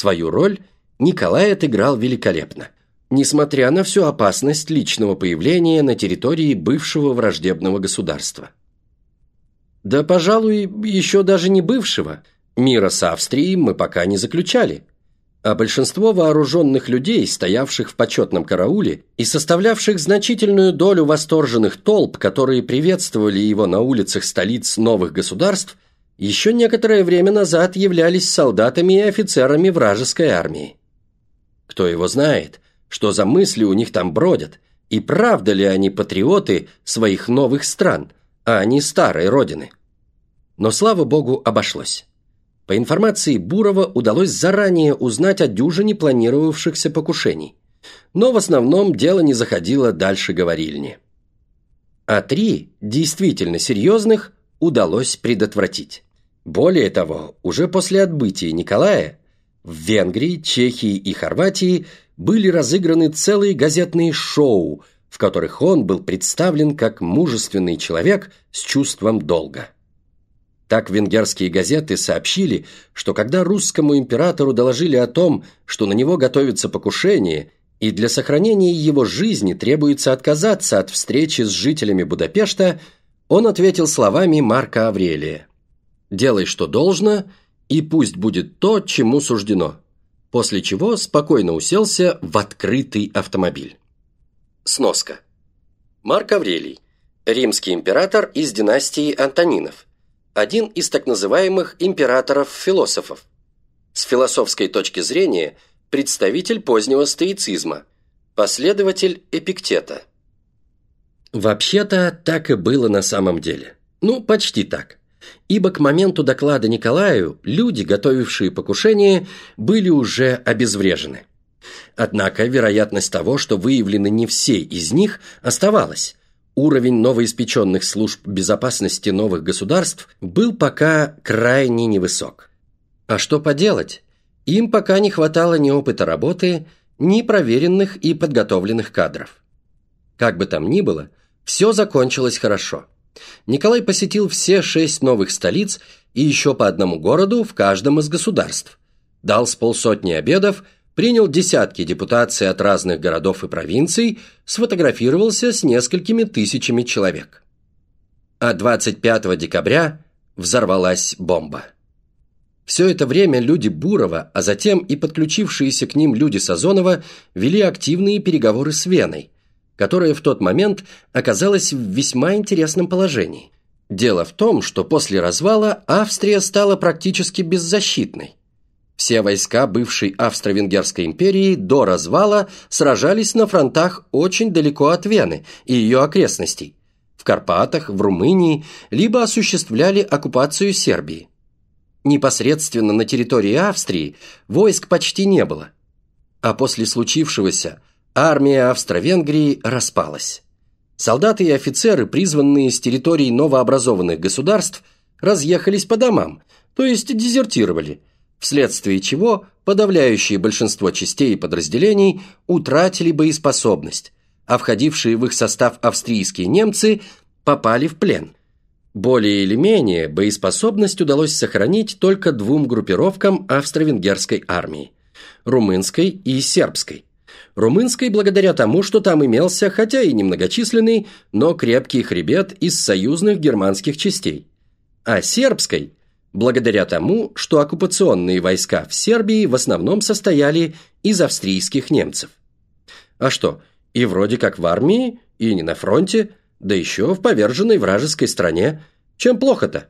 Свою роль Николай отыграл великолепно, несмотря на всю опасность личного появления на территории бывшего враждебного государства. Да, пожалуй, еще даже не бывшего. Мира с Австрией мы пока не заключали. А большинство вооруженных людей, стоявших в почетном карауле и составлявших значительную долю восторженных толп, которые приветствовали его на улицах столиц новых государств, еще некоторое время назад являлись солдатами и офицерами вражеской армии. Кто его знает, что за мысли у них там бродят, и правда ли они патриоты своих новых стран – а не старой родины. Но, слава богу, обошлось. По информации Бурова удалось заранее узнать о дюжине планировавшихся покушений. Но в основном дело не заходило дальше говорильни. А три, действительно серьезных, удалось предотвратить. Более того, уже после отбытия Николая в Венгрии, Чехии и Хорватии были разыграны целые газетные шоу – в которых он был представлен как мужественный человек с чувством долга. Так венгерские газеты сообщили, что когда русскому императору доложили о том, что на него готовится покушение, и для сохранения его жизни требуется отказаться от встречи с жителями Будапешта, он ответил словами Марка Аврелия «Делай, что должно, и пусть будет то, чему суждено», после чего спокойно уселся в открытый автомобиль. Сноска. Марк Аврелий. Римский император из династии Антонинов. Один из так называемых императоров-философов. С философской точки зрения представитель позднего стоицизма. Последователь Эпиктета. Вообще-то так и было на самом деле. Ну, почти так. Ибо к моменту доклада Николаю люди, готовившие покушение, были уже обезврежены. Однако вероятность того, что выявлены не все из них, оставалась. Уровень новоиспеченных служб безопасности новых государств был пока крайне невысок. А что поделать? Им пока не хватало ни опыта работы, ни проверенных и подготовленных кадров. Как бы там ни было, все закончилось хорошо. Николай посетил все шесть новых столиц и еще по одному городу в каждом из государств. Дал с полсотни обедов – принял десятки депутаций от разных городов и провинций, сфотографировался с несколькими тысячами человек. А 25 декабря взорвалась бомба. Все это время люди Бурова, а затем и подключившиеся к ним люди Сазонова вели активные переговоры с Веной, которая в тот момент оказалась в весьма интересном положении. Дело в том, что после развала Австрия стала практически беззащитной. Все войска бывшей Австро-Венгерской империи до развала сражались на фронтах очень далеко от Вены и ее окрестностей, в Карпатах, в Румынии, либо осуществляли оккупацию Сербии. Непосредственно на территории Австрии войск почти не было. А после случившегося армия Австро-Венгрии распалась. Солдаты и офицеры, призванные с территорий новообразованных государств, разъехались по домам, то есть дезертировали – вследствие чего подавляющее большинство частей и подразделений утратили боеспособность, а входившие в их состав австрийские немцы попали в плен. Более или менее боеспособность удалось сохранить только двум группировкам австро-венгерской армии – румынской и сербской. Румынской благодаря тому, что там имелся, хотя и немногочисленный, но крепкий хребет из союзных германских частей. А сербской – благодаря тому, что оккупационные войска в Сербии в основном состояли из австрийских немцев. А что, и вроде как в армии, и не на фронте, да еще в поверженной вражеской стране. Чем плохо-то?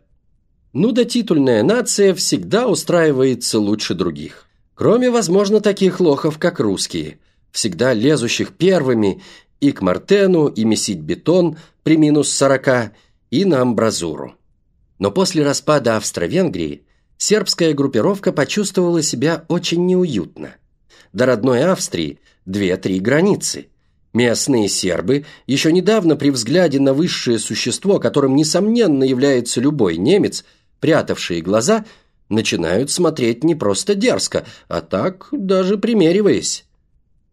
Ну да титульная нация всегда устраивается лучше других. Кроме, возможно, таких лохов, как русские, всегда лезущих первыми и к Мартену, и месить бетон при минус сорока, и на амбразуру. Но после распада Австро-Венгрии сербская группировка почувствовала себя очень неуютно. До родной Австрии две-три границы. Местные сербы, еще недавно при взгляде на высшее существо, которым, несомненно, является любой немец, прятавшие глаза, начинают смотреть не просто дерзко, а так даже примериваясь.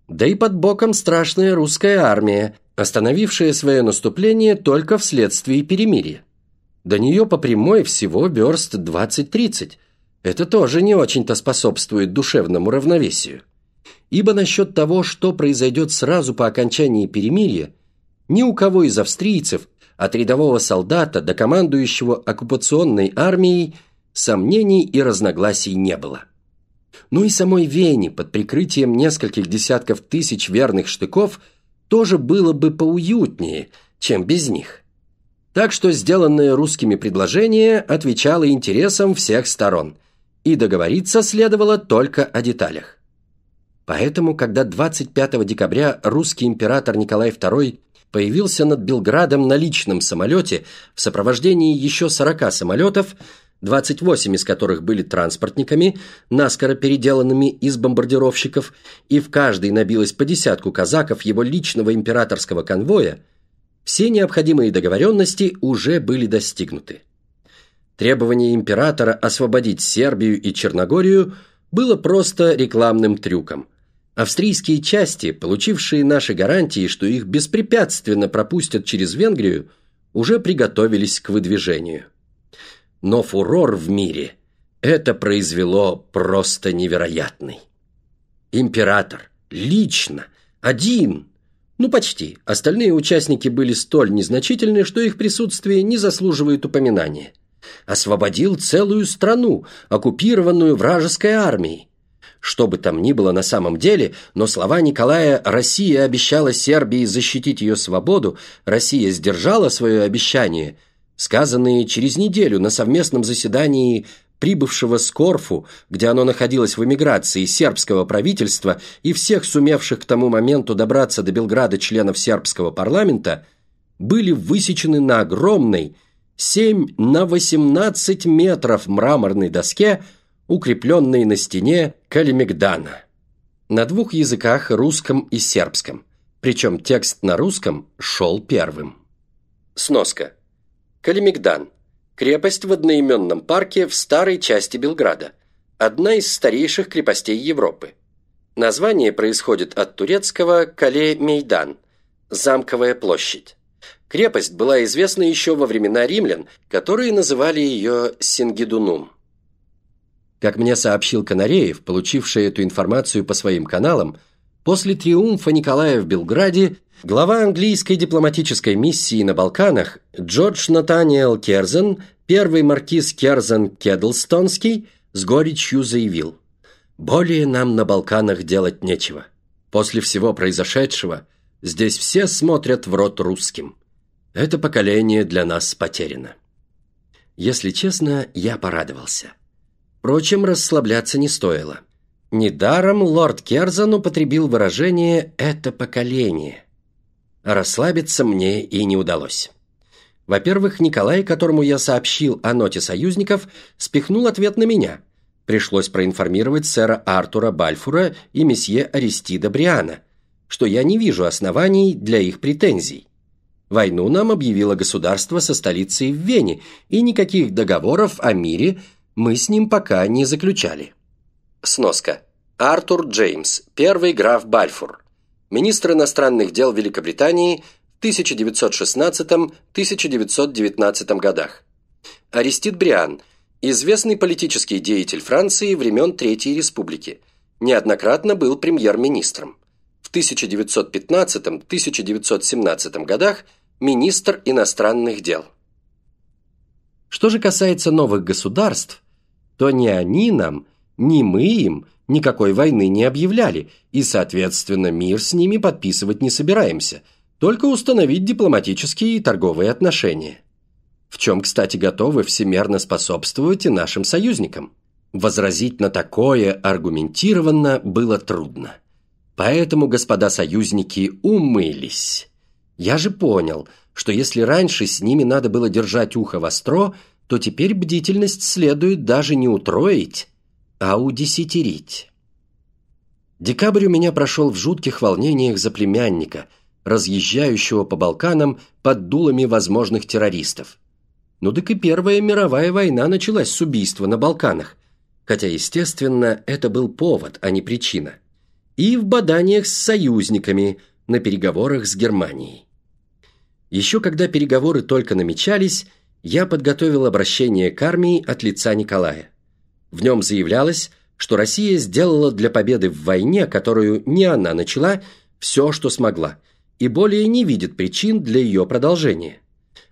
Да и под боком страшная русская армия, остановившая свое наступление только вследствие перемирия. До нее по прямой всего верст 20-30. это тоже не очень-то способствует душевному равновесию. Ибо насчет того, что произойдет сразу по окончании перемирия, ни у кого из австрийцев, от рядового солдата до командующего оккупационной армией, сомнений и разногласий не было. Ну и самой Вене под прикрытием нескольких десятков тысяч верных штыков тоже было бы поуютнее, чем без них. Так что сделанное русскими предложение отвечало интересам всех сторон, и договориться следовало только о деталях. Поэтому, когда 25 декабря русский император Николай II появился над Белградом на личном самолете в сопровождении еще 40 самолетов, 28 из которых были транспортниками, наскоро переделанными из бомбардировщиков, и в каждой набилось по десятку казаков его личного императорского конвоя, все необходимые договоренности уже были достигнуты. Требование императора освободить Сербию и Черногорию было просто рекламным трюком. Австрийские части, получившие наши гарантии, что их беспрепятственно пропустят через Венгрию, уже приготовились к выдвижению но фурор в мире это произвело просто невероятный. Император, лично, один, ну почти, остальные участники были столь незначительны, что их присутствие не заслуживает упоминания. Освободил целую страну, оккупированную вражеской армией. Что бы там ни было на самом деле, но слова Николая «Россия обещала Сербии защитить ее свободу», «Россия сдержала свое обещание», сказанные через неделю на совместном заседании прибывшего с Корфу, где оно находилось в эмиграции сербского правительства и всех сумевших к тому моменту добраться до Белграда членов сербского парламента, были высечены на огромной 7 на 18 метров мраморной доске, укрепленной на стене Калимегдана. На двух языках, русском и сербском. Причем текст на русском шел первым. Сноска. Калимигдан – крепость в одноименном парке в старой части Белграда, одна из старейших крепостей Европы. Название происходит от турецкого «Кале-Мейдан» – «Замковая площадь». Крепость была известна еще во времена римлян, которые называли ее Сингидунум. Как мне сообщил Канареев, получивший эту информацию по своим каналам, после триумфа Николая в Белграде Глава английской дипломатической миссии на Балканах Джордж Натаниэл Керзен, первый маркиз Керзен Кедлстонский, с горечью заявил «Более нам на Балканах делать нечего. После всего произошедшего здесь все смотрят в рот русским. Это поколение для нас потеряно». Если честно, я порадовался. Впрочем, расслабляться не стоило. Недаром лорд Керзен употребил выражение «это поколение». Расслабиться мне и не удалось. Во-первых, Николай, которому я сообщил о ноте союзников, спихнул ответ на меня. Пришлось проинформировать сэра Артура Бальфура и месье Аристида Бриана, что я не вижу оснований для их претензий. Войну нам объявило государство со столицей в Вене, и никаких договоров о мире мы с ним пока не заключали. Сноска. Артур Джеймс, первый граф Бальфур, министр иностранных дел Великобритании в 1916-1919 годах. Арестит Бриан, известный политический деятель Франции времен Третьей Республики, неоднократно был премьер-министром. В 1915-1917 годах министр иностранных дел. Что же касается новых государств, то ни они нам, ни мы им – никакой войны не объявляли, и, соответственно, мир с ними подписывать не собираемся, только установить дипломатические и торговые отношения. В чем, кстати, готовы всемерно способствовать и нашим союзникам. Возразить на такое аргументированно было трудно. Поэтому господа союзники умылись. Я же понял, что если раньше с ними надо было держать ухо востро, то теперь бдительность следует даже не утроить, а удесятерить. Декабрь у меня прошел в жутких волнениях за племянника, разъезжающего по Балканам под дулами возможных террористов. Ну так и Первая мировая война началась с убийства на Балканах, хотя, естественно, это был повод, а не причина. И в баданиях с союзниками на переговорах с Германией. Еще когда переговоры только намечались, я подготовил обращение к армии от лица Николая. В нем заявлялось, что Россия сделала для победы в войне, которую не она начала, все, что смогла, и более не видит причин для ее продолжения.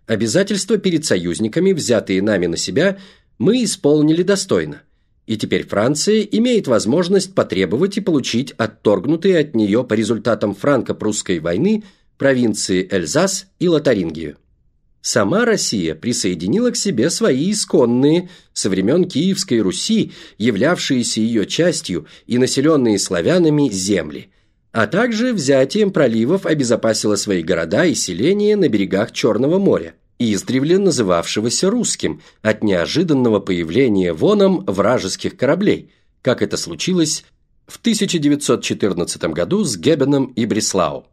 Обязательства перед союзниками, взятые нами на себя, мы исполнили достойно, и теперь Франция имеет возможность потребовать и получить отторгнутые от нее по результатам франко-прусской войны провинции Эльзас и Лотарингию. Сама Россия присоединила к себе свои исконные, со времен Киевской Руси, являвшиеся ее частью и населенные славянами земли, а также взятием проливов обезопасила свои города и селения на берегах Черного моря, издревле называвшегося русским от неожиданного появления воном вражеских кораблей, как это случилось в 1914 году с Геббеном и Бреслау.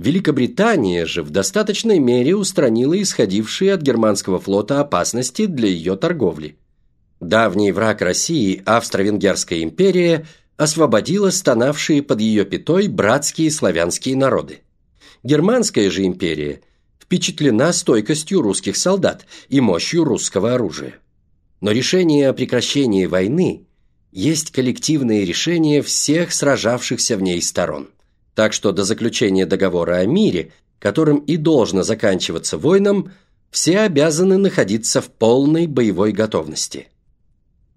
Великобритания же в достаточной мере устранила исходившие от германского флота опасности для ее торговли. Давний враг России, Австро-Венгерская империя, освободила стонавшие под ее пятой братские славянские народы. Германская же империя впечатлена стойкостью русских солдат и мощью русского оружия. Но решение о прекращении войны есть коллективное решение всех сражавшихся в ней сторон. Так что до заключения договора о мире, которым и должно заканчиваться войном, все обязаны находиться в полной боевой готовности.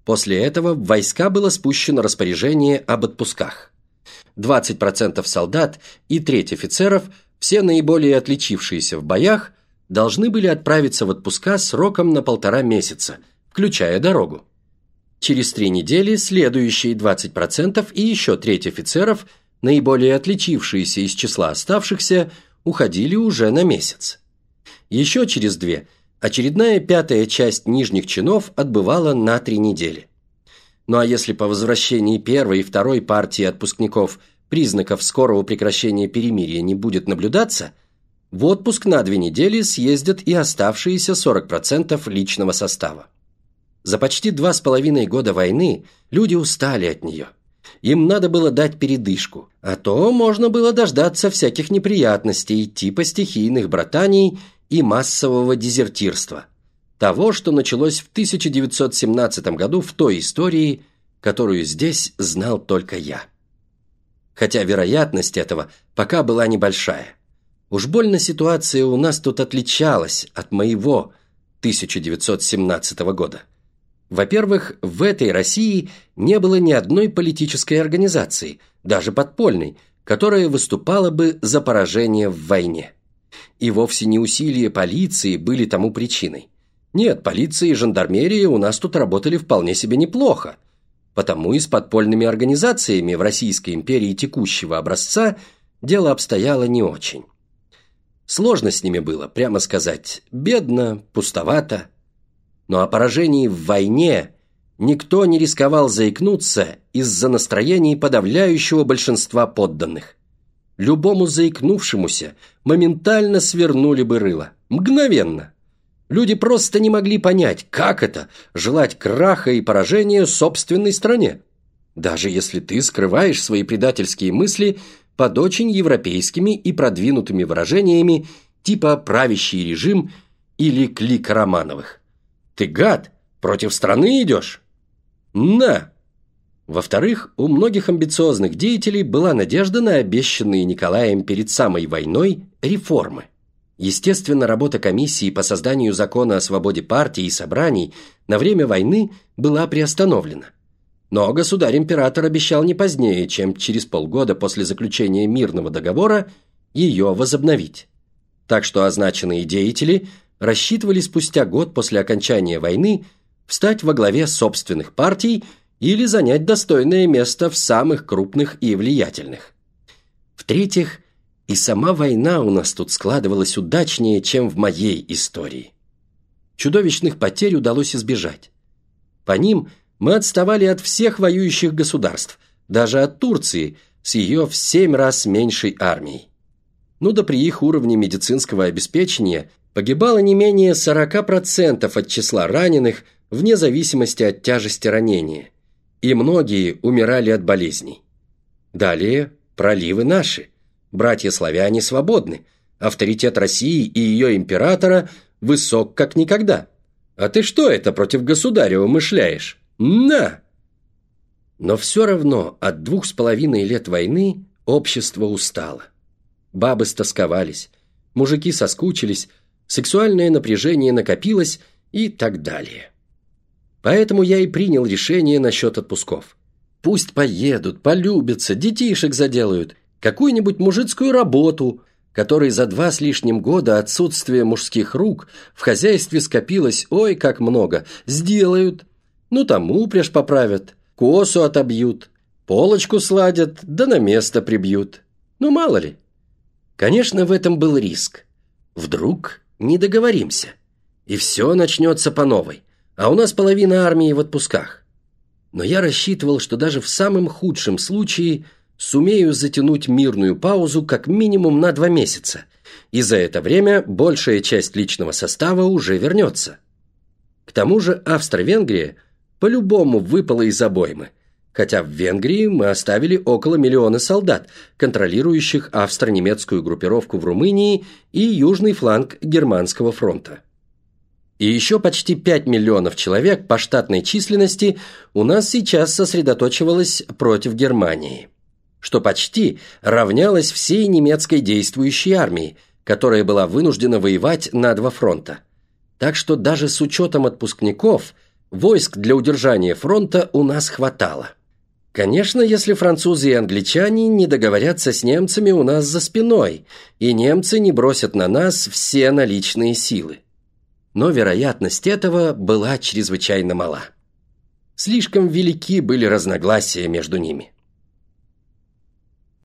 После этого в войска было спущено распоряжение об отпусках. 20% солдат и треть офицеров, все наиболее отличившиеся в боях, должны были отправиться в отпуска сроком на полтора месяца, включая дорогу. Через три недели следующие 20% и еще треть офицеров – наиболее отличившиеся из числа оставшихся, уходили уже на месяц. Еще через две очередная пятая часть нижних чинов отбывала на три недели. Ну а если по возвращении первой и второй партии отпускников признаков скорого прекращения перемирия не будет наблюдаться, в отпуск на две недели съездят и оставшиеся 40% личного состава. За почти два с половиной года войны люди устали от нее – им надо было дать передышку, а то можно было дождаться всяких неприятностей типа стихийных братаний и массового дезертирства. Того, что началось в 1917 году в той истории, которую здесь знал только я. Хотя вероятность этого пока была небольшая. Уж больно ситуация у нас тут отличалась от моего 1917 года. Во-первых, в этой России не было ни одной политической организации, даже подпольной, которая выступала бы за поражение в войне. И вовсе не усилия полиции были тому причиной. Нет, полиция и жандармерия у нас тут работали вполне себе неплохо, потому и с подпольными организациями в Российской империи текущего образца дело обстояло не очень. Сложно с ними было, прямо сказать, бедно, пустовато, но о поражении в войне никто не рисковал заикнуться из-за настроений подавляющего большинства подданных. Любому заикнувшемуся моментально свернули бы рыло. Мгновенно. Люди просто не могли понять, как это – желать краха и поражения собственной стране. Даже если ты скрываешь свои предательские мысли под очень европейскими и продвинутыми выражениями типа «правящий режим» или «клик Романовых». Ты гад, против страны идешь? На! Во-вторых, у многих амбициозных деятелей была надежда на обещанные Николаем перед самой войной реформы. Естественно, работа комиссии по созданию закона о свободе партий и собраний на время войны была приостановлена. Но государь-император обещал не позднее, чем через полгода после заключения мирного договора, ее возобновить. Так что означенные деятели рассчитывали спустя год после окончания войны встать во главе собственных партий или занять достойное место в самых крупных и влиятельных. В-третьих, и сама война у нас тут складывалась удачнее, чем в моей истории. Чудовищных потерь удалось избежать. По ним мы отставали от всех воюющих государств, даже от Турции с ее в семь раз меньшей армией. Ну да при их уровне медицинского обеспечения погибало не менее 40% от числа раненых вне зависимости от тяжести ранения, и многие умирали от болезней. Далее проливы наши. Братья-славяне свободны. Авторитет России и ее императора высок как никогда. А ты что это против государя умышляешь? «На!» Но все равно от двух с половиной лет войны общество устало. Бабы стосковались, мужики соскучились, сексуальное напряжение накопилось и так далее. Поэтому я и принял решение насчет отпусков. Пусть поедут, полюбятся, детишек заделают, какую-нибудь мужицкую работу, которой за два с лишним года отсутствия мужских рук в хозяйстве скопилось ой как много, сделают. Ну там упряжь поправят, косу отобьют, полочку сладят, да на место прибьют. Ну мало ли. Конечно, в этом был риск. Вдруг не договоримся, и все начнется по новой, а у нас половина армии в отпусках. Но я рассчитывал, что даже в самом худшем случае сумею затянуть мирную паузу как минимум на два месяца, и за это время большая часть личного состава уже вернется. К тому же Австро-Венгрия по-любому выпала из обоймы, хотя в Венгрии мы оставили около миллиона солдат, контролирующих австро-немецкую группировку в Румынии и южный фланг Германского фронта. И еще почти 5 миллионов человек по штатной численности у нас сейчас сосредоточивалось против Германии, что почти равнялось всей немецкой действующей армии, которая была вынуждена воевать на два фронта. Так что даже с учетом отпускников, войск для удержания фронта у нас хватало. Конечно, если французы и англичане не договорятся с немцами у нас за спиной, и немцы не бросят на нас все наличные силы. Но вероятность этого была чрезвычайно мала. Слишком велики были разногласия между ними.